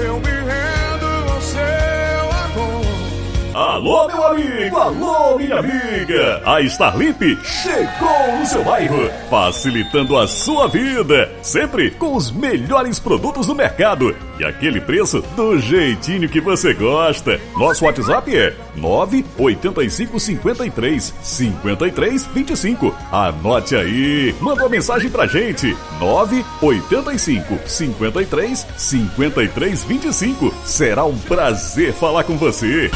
eu me Alô, meu amigo! Alô, minha amiga! A Starlip chegou no seu bairro, facilitando a sua vida, sempre com os melhores produtos do mercado e aquele preço do jeitinho que você gosta. Nosso WhatsApp é 985 53 53 25. Anote aí, manda uma mensagem pra gente. 985 53 53 25. Será um prazer falar com você.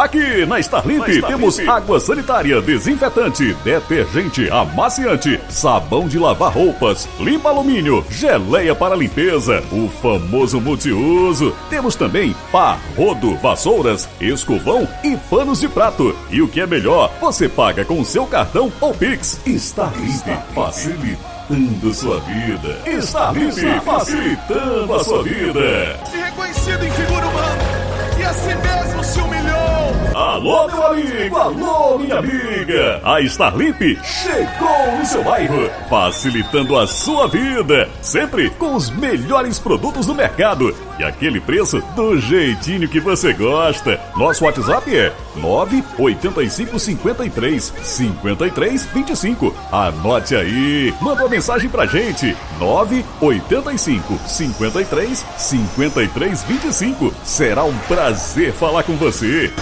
Aqui na Starlip, temos água sanitária, desinfetante, detergente, amaciante, sabão de lavar roupas, limpa alumínio, geleia para limpeza, o famoso multiuso. Temos também pá, rodo, vassouras, escovão e panos de prato. E o que é melhor, você paga com o seu cartão ou Pix. Starlip, facilitando sua vida. Starlip, facilitando a sua vida. Se reconhecido em figura humana e assim mesmo se humilhou. Alô, meu amigo! Alô, minha amiga! A Starlip chegou no seu bairro, facilitando a sua vida, sempre com os melhores produtos do mercado e aquele preço do jeitinho que você gosta. Nosso WhatsApp é 985 53 53 25. Anote aí, manda uma mensagem pra gente. 985 53 53 25. Será um prazer falar com você.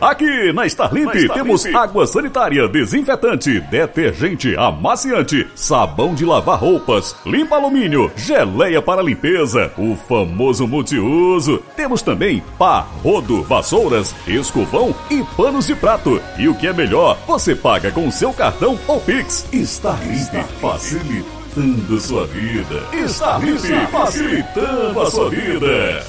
Aqui na Starlip, temos água sanitária, desinfetante, detergente, amaciante, sabão de lavar roupas, limpa alumínio, geleia para limpeza, o famoso multiuso. Temos também pá, rodo, vassouras, escovão e panos de prato. E o que é melhor, você paga com seu cartão ou Pix. Starlip facilitando sua vida. Starlip facilitando a sua vida.